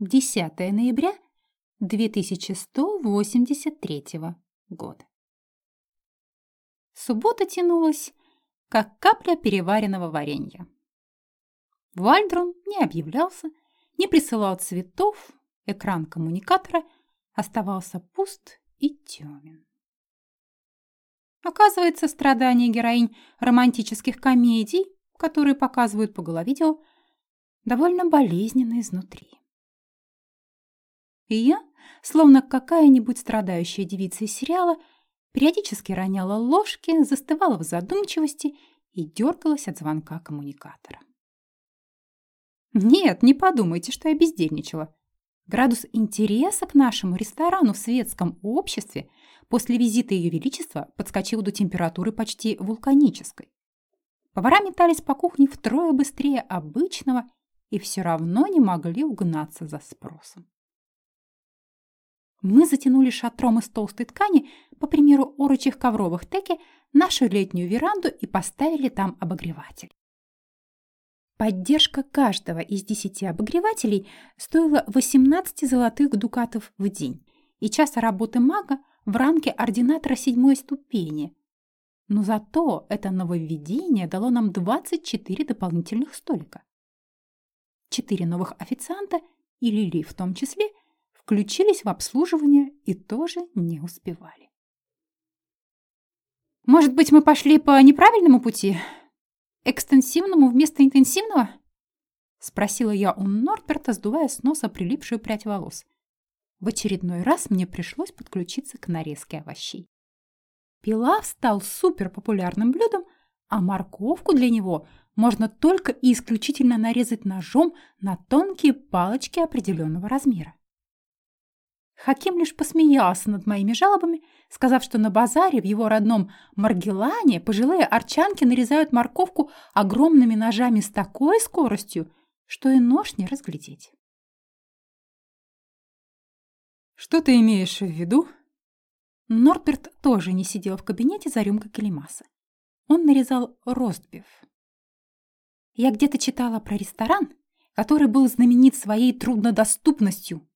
10 ноября 2183 года. Суббота тянулась, как капля переваренного варенья. Вальдрон не объявлялся, не присылал цветов, экран коммуникатора оставался пуст и темен. Оказывается, страдания героинь романтических комедий, которые показывают по головидео, довольно болезненны изнутри. И я, словно какая-нибудь страдающая девица из сериала, периодически роняла ложки, застывала в задумчивости и дергалась от звонка коммуникатора. Нет, не подумайте, что я бездельничала. Градус интереса к нашему ресторану в светском обществе после визита Ее Величества подскочил до температуры почти вулканической. Повара метались по кухне втрое быстрее обычного и все равно не могли угнаться за спросом. Мы затянули шатром из толстой ткани, по примеру орочих ковровых теки, нашу летнюю веранду и поставили там обогреватель. Поддержка каждого из десяти обогревателей стоила 18 золотых дукатов в день и часа работы мага в ранге ординатора седьмой ступени. Но зато это нововведение дало нам 24 дополнительных столика. Четыре новых официанта, и Лили в том числе, включились в обслуживание и тоже не успевали. «Может быть, мы пошли по неправильному пути?» экстенсивному вместо интенсивного?» — спросила я у Норберта, сдувая с носа прилипшую прядь волос. В очередной раз мне пришлось подключиться к нарезке овощей. Пилав стал суперпопулярным блюдом, а морковку для него можно только и исключительно нарезать ножом на тонкие палочки определенного размера. Хаким лишь посмеялся над моими жалобами, сказав, что на базаре в его родном Маргелане пожилые арчанки нарезают морковку огромными ножами с такой скоростью, что и нож не разглядеть. «Что ты имеешь в виду?» Норберт тоже не сидел в кабинете за рюмкой калимаса. Он нарезал ростбиф. Я где-то читала про ресторан, который был знаменит своей труднодоступностью,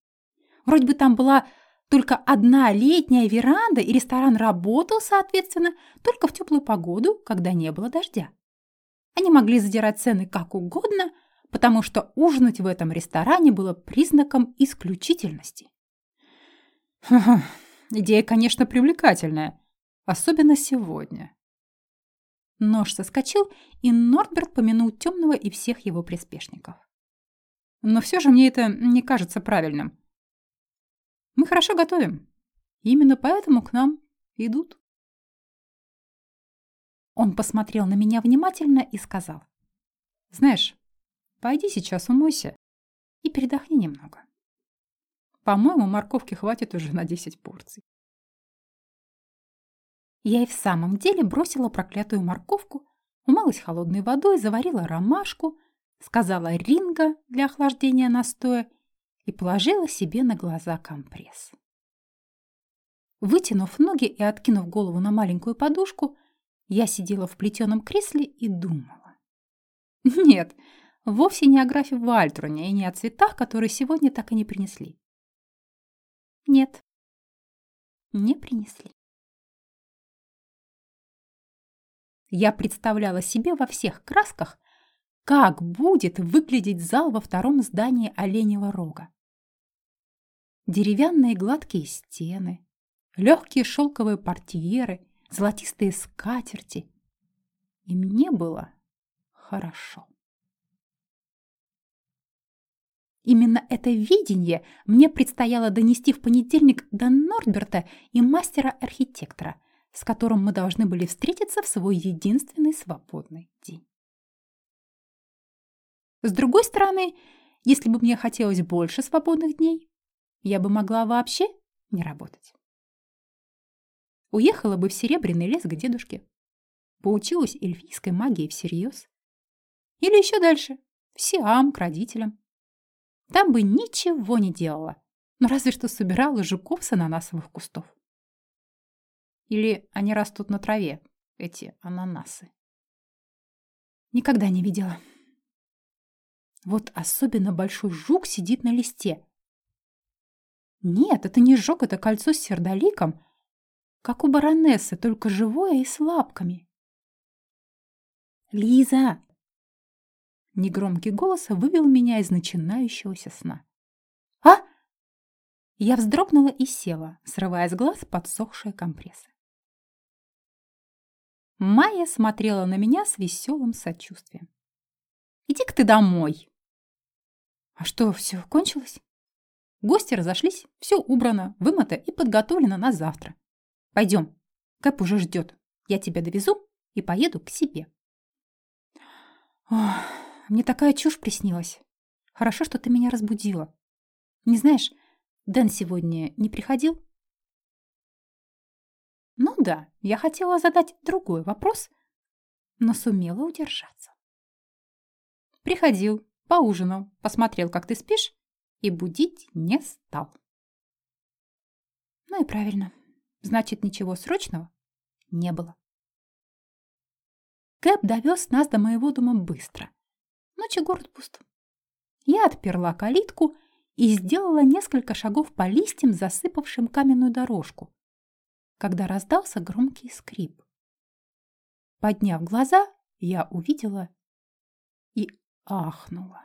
Вроде бы там была только одна летняя веранда, и ресторан работал, соответственно, только в теплую погоду, когда не было дождя. Они могли задирать цены как угодно, потому что ужинать в этом ресторане было признаком исключительности. Идея, конечно, привлекательная, особенно сегодня. Нож соскочил, и Нордберт помянул темного и всех его приспешников. Но все же мне это не кажется правильным. Мы хорошо готовим. Именно поэтому к нам идут. Он посмотрел на меня внимательно и сказал. Знаешь, пойди сейчас умойся и передохни немного. По-моему, морковки хватит уже на 10 порций. Я и в самом деле бросила проклятую морковку, умылась холодной водой, заварила ромашку, сказала ринга для охлаждения настоя и положила себе на глаза компресс. Вытянув ноги и откинув голову на маленькую подушку, я сидела в плетеном кресле и думала. Нет, вовсе не о графе Вальтруне и не о цветах, которые сегодня так и не принесли. Нет, не принесли. Я представляла себе во всех красках, как будет выглядеть зал во втором здании Оленьего рога. Деревянные гладкие стены, легкие шелковые портьеры, золотистые скатерти. И мне было хорошо. Именно это видение мне предстояло донести в понедельник до Нордберта и мастера-архитектора, с которым мы должны были встретиться в свой единственный свободный день. С другой стороны, если бы мне хотелось больше свободных дней, я бы могла вообще не работать. Уехала бы в Серебряный лес к дедушке. Поучилась эльфийской магии всерьез. Или еще дальше, в Сиам, к родителям. Там бы ничего не делала, но разве что собирала жуков с ананасовых кустов. Или они растут на траве, эти ананасы. Никогда не видела. Вот особенно большой жук сидит на листе, Нет, это не сжог, это кольцо с сердоликом, как у баронессы, только живое и с лапками. «Лиза!» Негромкий голос вывел меня из начинающегося сна. «А?» Я вздрогнула и села, срывая с глаз подсохшие компрессы. Майя смотрела на меня с веселым сочувствием. «Иди-ка ты домой!» «А что, все кончилось?» Гости разошлись, все убрано, вымыто и подготовлено на завтра. Пойдем, Кэп уже ждет. Я тебя довезу и поеду к себе. Ох, мне такая чушь приснилась. Хорошо, что ты меня разбудила. Не знаешь, Дэн сегодня не приходил? Ну да, я хотела задать другой вопрос, но сумела удержаться. Приходил, поужинал, посмотрел, как ты спишь, и будить не стал. Ну и правильно. Значит, ничего срочного не было. Кэп довез нас до моего дома быстро. Ночью город пуст. Я отперла калитку и сделала несколько шагов по листьям, засыпавшим каменную дорожку, когда раздался громкий скрип. Подняв глаза, я увидела ахнула.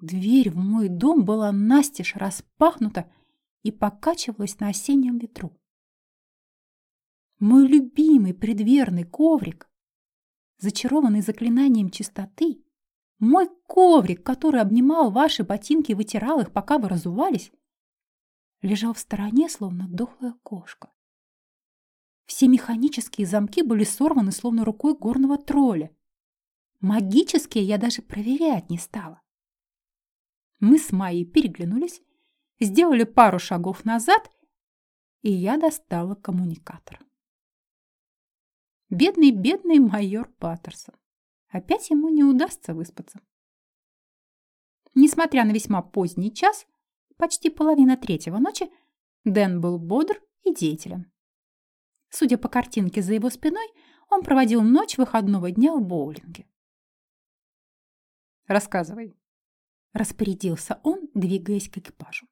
Дверь в мой дом была настежь распахнута и покачивалась на осеннем ветру. Мой любимый предверный коврик, зачарованный заклинанием чистоты, мой коврик, который обнимал ваши ботинки и вытирал их, пока вы разувались, лежал в стороне, словно дохлая кошка. Все механические замки были сорваны, словно рукой горного тролля. Магические я даже проверять не стала. Мы с Майей переглянулись, сделали пару шагов назад, и я достала коммуникатор. Бедный, бедный майор Паттерсон. Опять ему не удастся выспаться. Несмотря на весьма поздний час, почти половина третьего ночи, Дэн был бодр и деятелен. Судя по картинке за его спиной, он проводил ночь выходного дня в боулинге. «Рассказывай», Распорядился он, двигаясь к экипажу.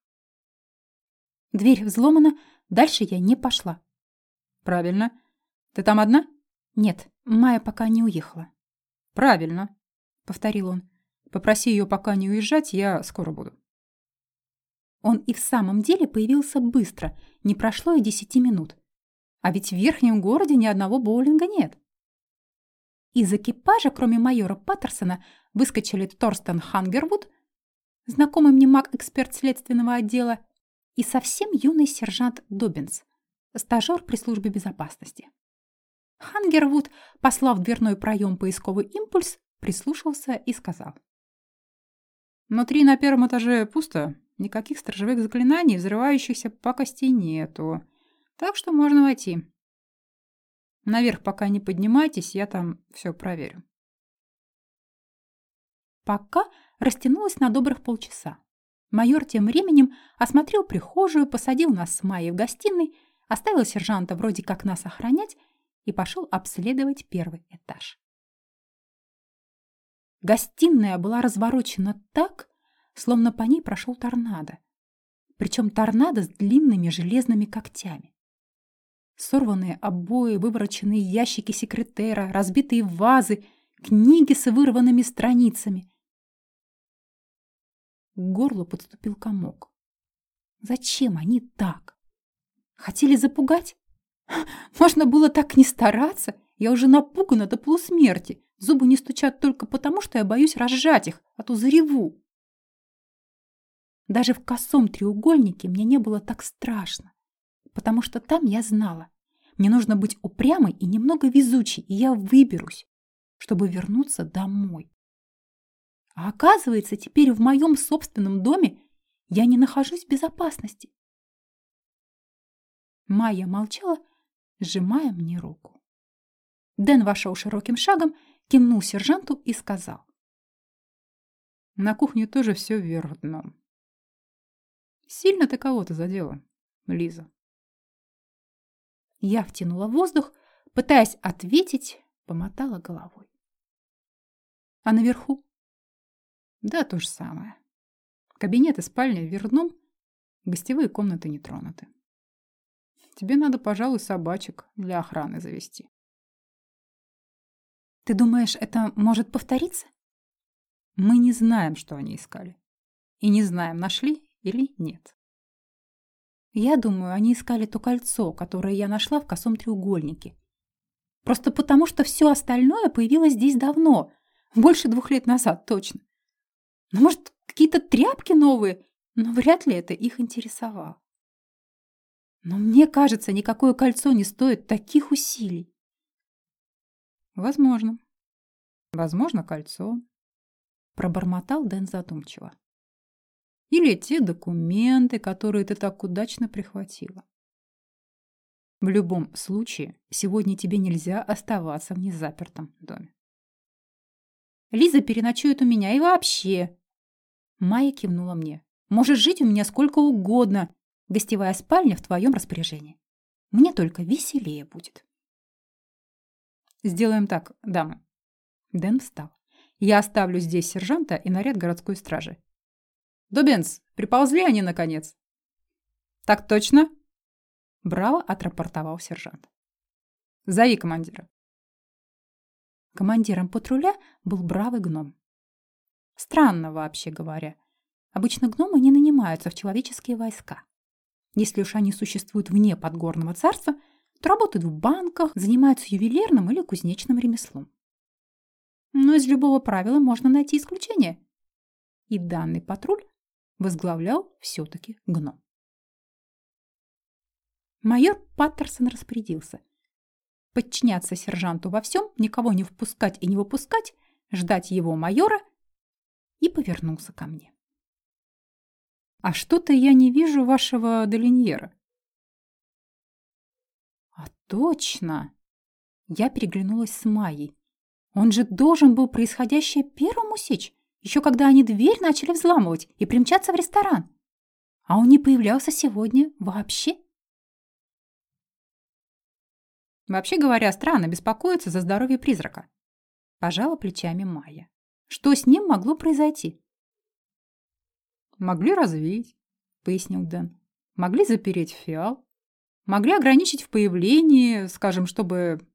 Дверь взломана, дальше я не пошла. Правильно. Ты там одна? Нет, Майя пока не уехала. Правильно, повторил он. Попроси ее пока не уезжать, я скоро буду. Он и в самом деле появился быстро, не прошло и десяти минут. А ведь в верхнем городе ни одного боулинга нет. Из экипажа, кроме майора Паттерсона, выскочили Торстен Хангервуд, знакомый мне маг-эксперт следственного отдела, и совсем юный сержант Добинс, стажер при службе безопасности. Хангервуд, послав дверной проем поисковый импульс, прислушался и сказал. «Внутри на первом этаже пусто. Никаких сторожевых заклинаний, взрывающихся пакостей нету. Так что можно войти. Наверх пока не поднимайтесь, я там все проверю». Пока растянулась на добрых полчаса. Майор тем временем осмотрел прихожую, посадил нас с Майей в гостиной, оставил сержанта вроде как нас охранять и пошел обследовать первый этаж. Гостиная была разворочена так, словно по ней прошел торнадо. Причем торнадо с длинными железными когтями. Сорванные обои, вывороченные ящики секретера, разбитые вазы, книги с вырванными страницами, к горлу подступил комок. Зачем они так? Хотели запугать? Можно было так не стараться. Я уже напугана до полусмерти. Зубы не стучат только потому, что я боюсь разжать их, а то зареву. Даже в косом треугольнике мне не было так страшно, потому что там я знала. Мне нужно быть упрямой и немного везучей, и я выберусь, чтобы вернуться домой. А оказывается, теперь в моем собственном доме я не нахожусь в безопасности. Майя молчала, сжимая мне руку. Дэн вошел широким шагом, кивнул сержанту и сказал. На кухне тоже все вверх дном. Сильно ты кого-то задела, Лиза. Я втянула воздух, пытаясь ответить, помотала головой. А наверху? Да, то же самое. Кабинет и спальня верном, гостевые комнаты не тронуты. Тебе надо, пожалуй, собачек для охраны завести. Ты думаешь, это может повториться? Мы не знаем, что они искали. И не знаем, нашли или нет. Я думаю, они искали то кольцо, которое я нашла в косом треугольнике. Просто потому, что все остальное появилось здесь давно, больше двух лет назад точно. Ну, может, какие-то тряпки новые, но вряд ли это их интересовало. Но мне кажется, никакое кольцо не стоит таких усилий. Возможно. Возможно, кольцо. Пробормотал Дэн задумчиво. Или те документы, которые ты так удачно прихватила. В любом случае, сегодня тебе нельзя оставаться в незапертом доме. Лиза переночует у меня и вообще. Майя кивнула мне. Можешь жить у меня сколько угодно. Гостевая спальня в твоем распоряжении. Мне только веселее будет. Сделаем так, дамы. Дэн встал. Я оставлю здесь сержанта и наряд городской стражи. Дубенс, приползли они, наконец? Так точно? Браво отрапортовал сержант. Зови командира. Командиром патруля был бравый гном. Странно вообще говоря. Обычно гномы не нанимаются в человеческие войска. Если уж они существуют вне подгорного царства, то работают в банках, занимаются ювелирным или кузнечным ремеслом. Но из любого правила можно найти исключение. И данный патруль возглавлял все-таки гном. Майор Паттерсон распорядился подчиняться сержанту во всем, никого не впускать и не выпускать, ждать его майора, и повернулся ко мне. «А что-то я не вижу вашего Долиньера». «А точно!» Я переглянулась с Майей. Он же должен был происходящее первым усечь, еще когда они дверь начали взламывать и примчаться в ресторан. А он не появлялся сегодня вообще. Вообще говоря, странно беспокоиться за здоровье призрака. Пожала плечами Майя. Что с ним могло произойти? Могли развеять, пояснил Дэн. Могли запереть фиал. Могли ограничить в появлении, скажем, чтобы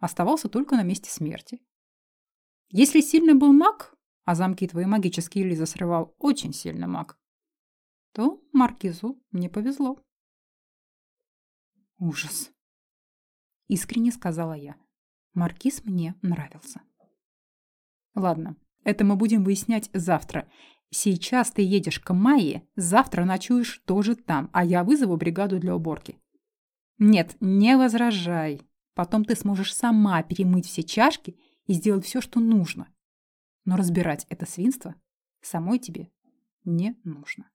оставался только на месте смерти. Если сильный был маг, а замки твои магические Лиза срывал очень сильно маг, то Маркизу не повезло. Ужас искренне сказала я. Маркиз мне нравился. Ладно, это мы будем выяснять завтра. Сейчас ты едешь к Майе, завтра ночуешь тоже там, а я вызову бригаду для уборки. Нет, не возражай. Потом ты сможешь сама перемыть все чашки и сделать все, что нужно. Но разбирать это свинство самой тебе не нужно.